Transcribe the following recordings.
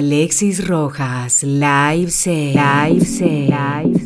Alexis Rojas, live se, live se, live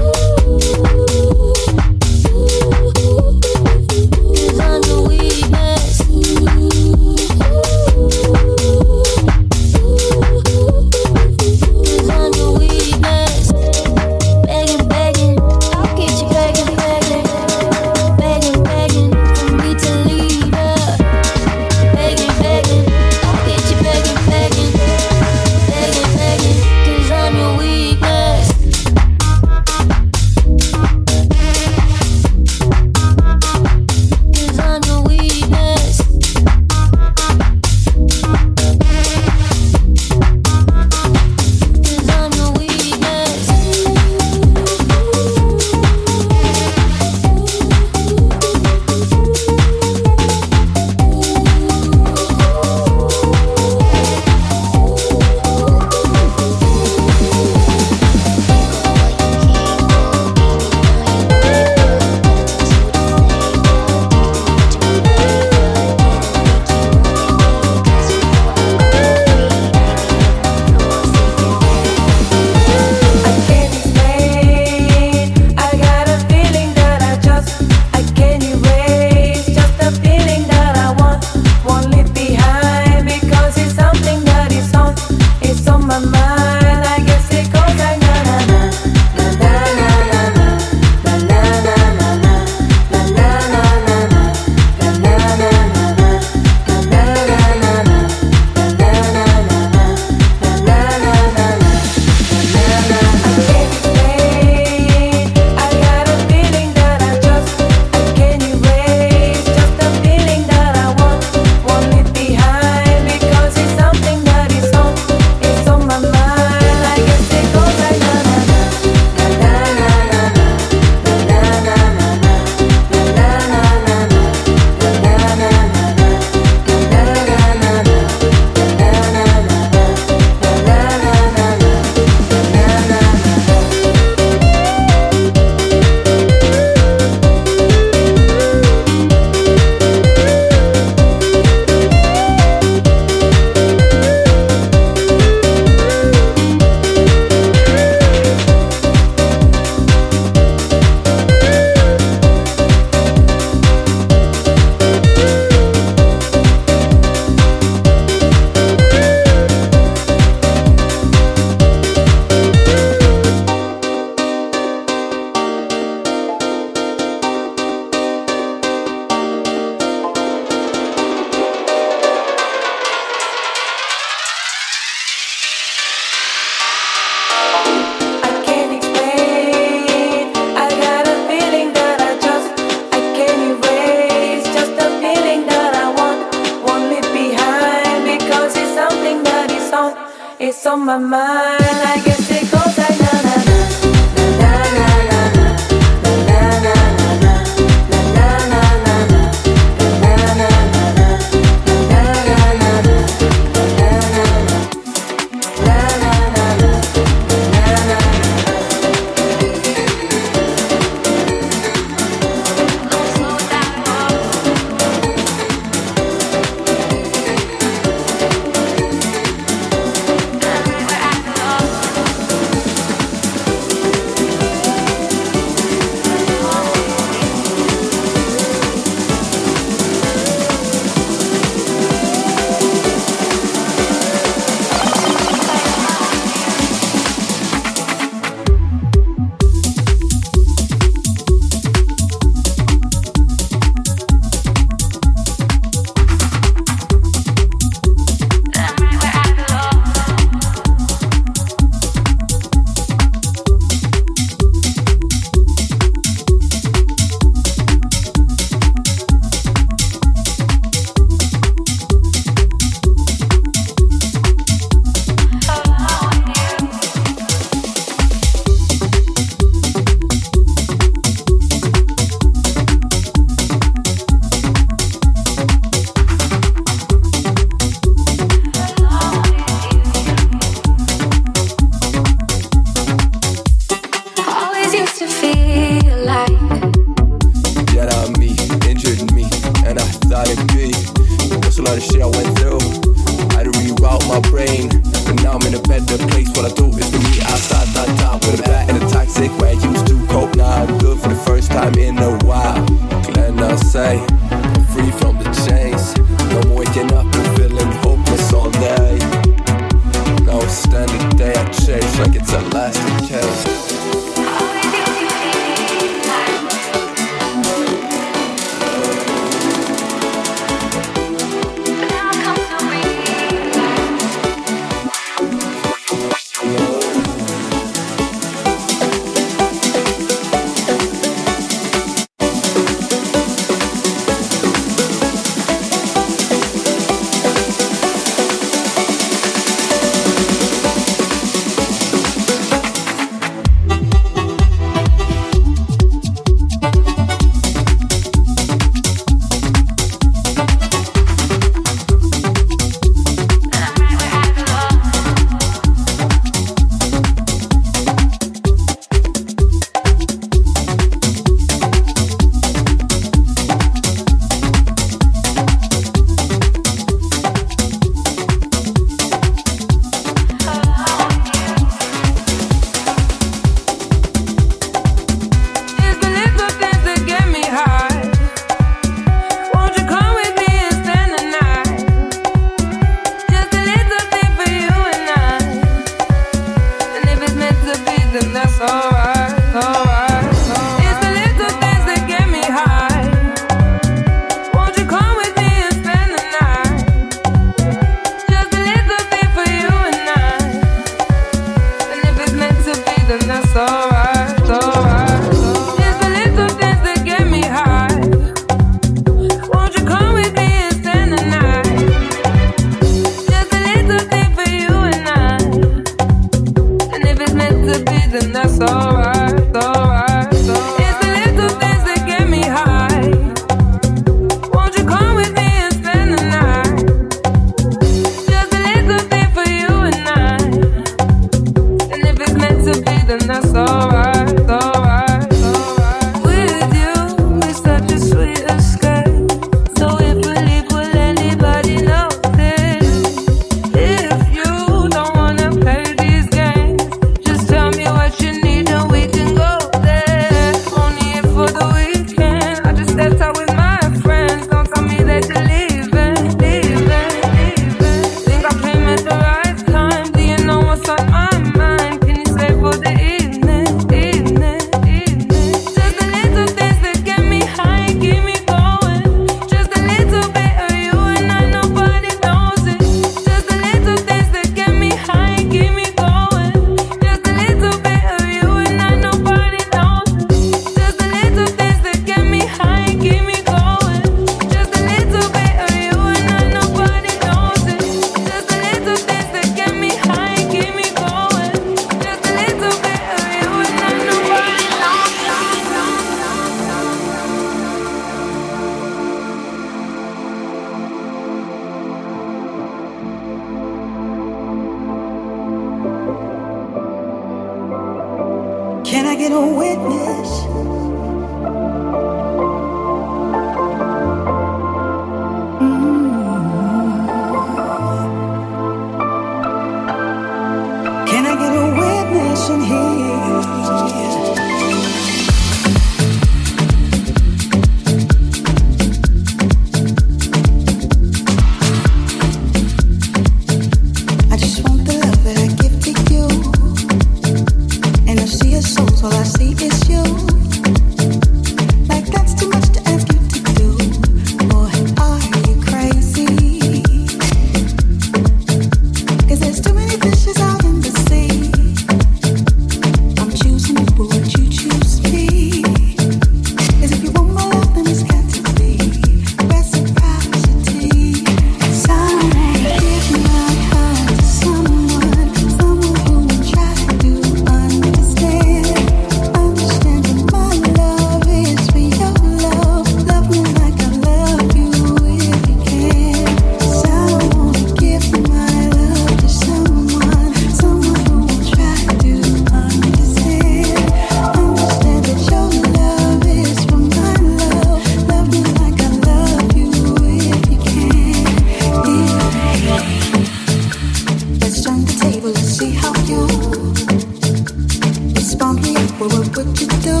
do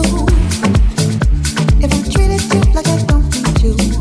if I treated you like I don't need you?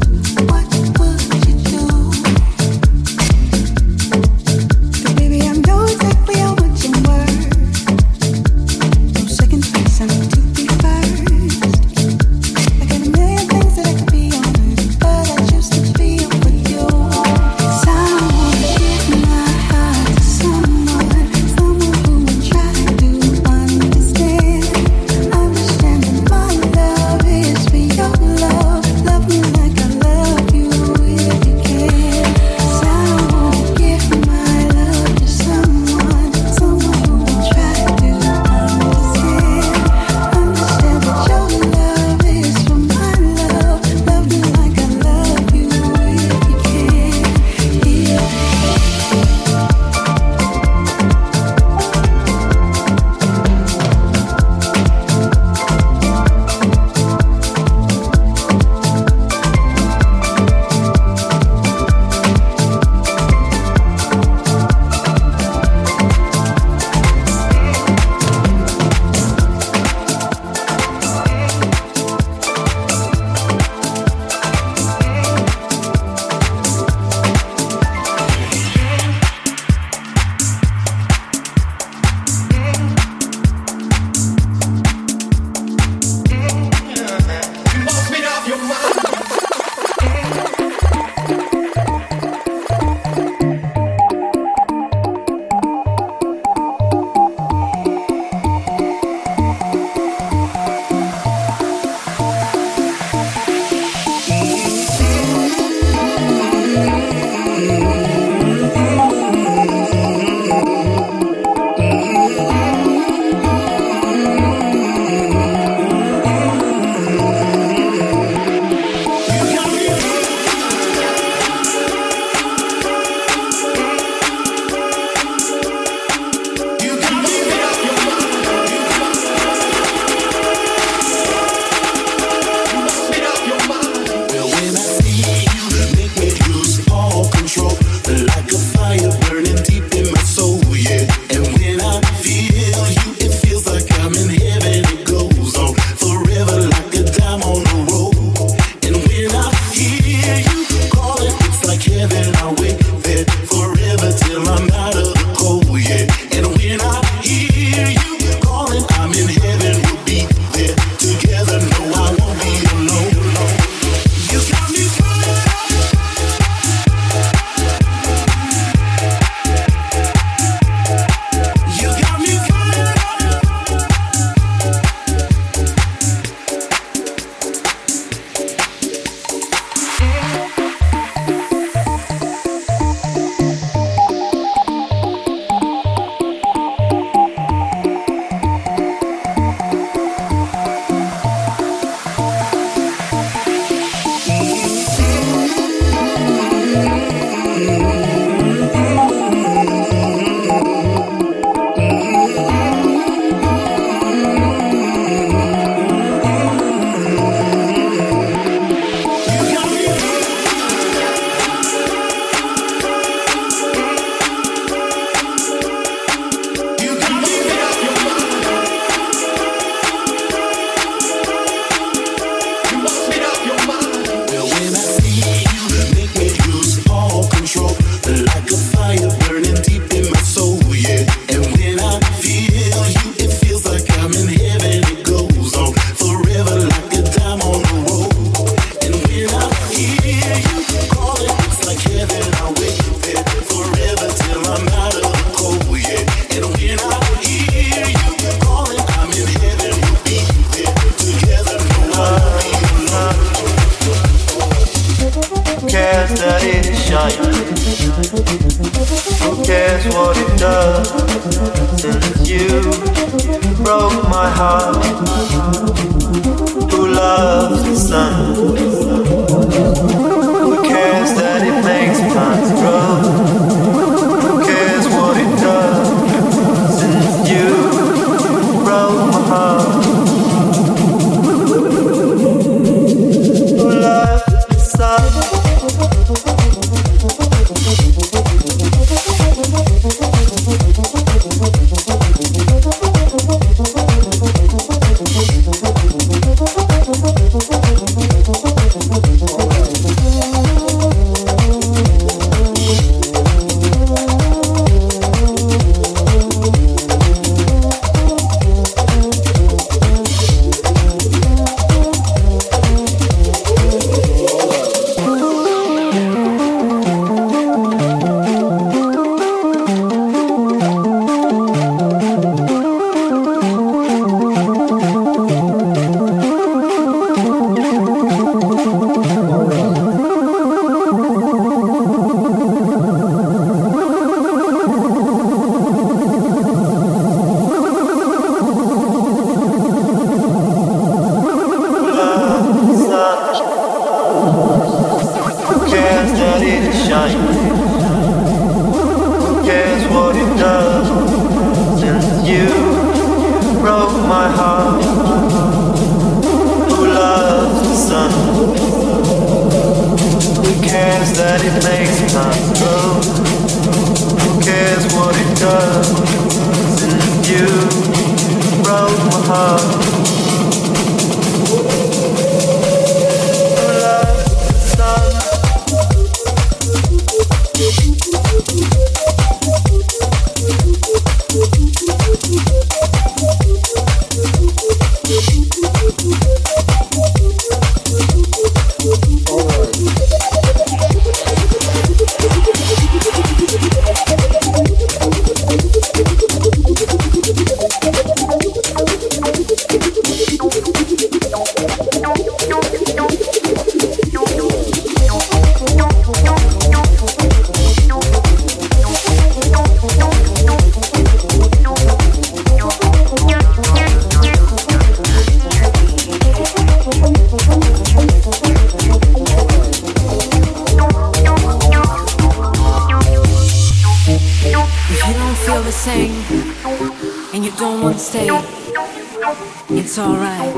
It's alright.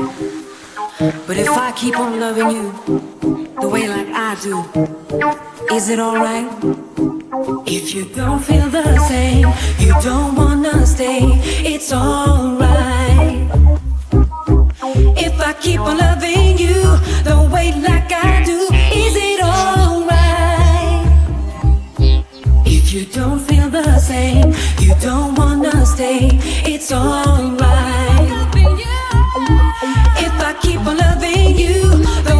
But if I keep on loving you the way like I do, is it alright? If you don't feel the same, you don't wanna stay, it's alright. If I keep on loving you the way like I do, is it alright? If you don't feel the same, you don't wanna stay, it's alright keep on loving you.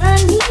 and me.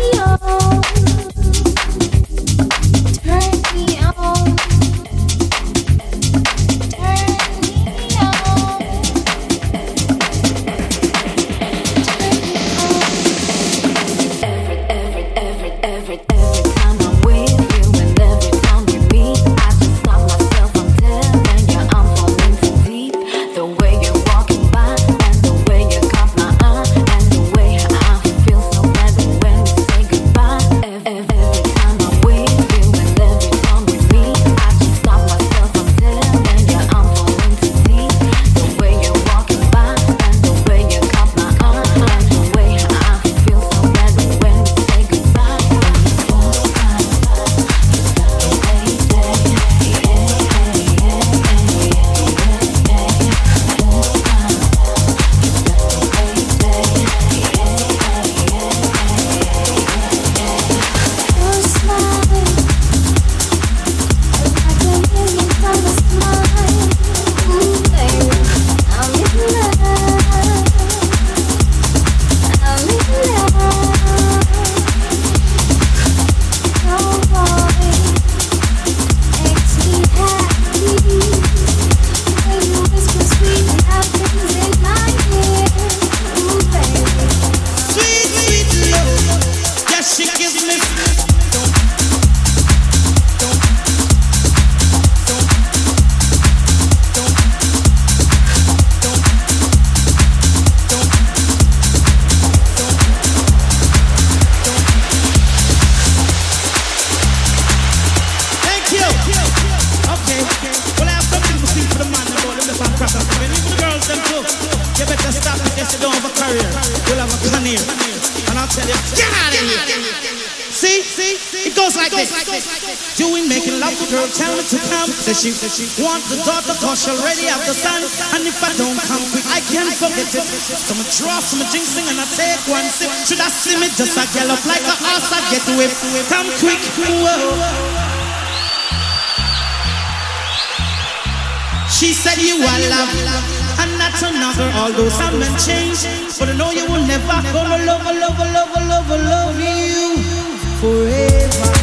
Se. she want the daughter? Cause she already have the son. And if I don't come quick I can't forget it. So me draw some jinxing and I take one sip. Should I see me just a gallop like a horse? I get whipped. Come quick, whoa. She said you are love another Although some men change. But I know you will never Gonna love, love, love, love, love you Forever